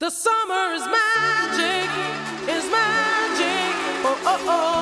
The summer is magic, is magic. Oh, oh, oh.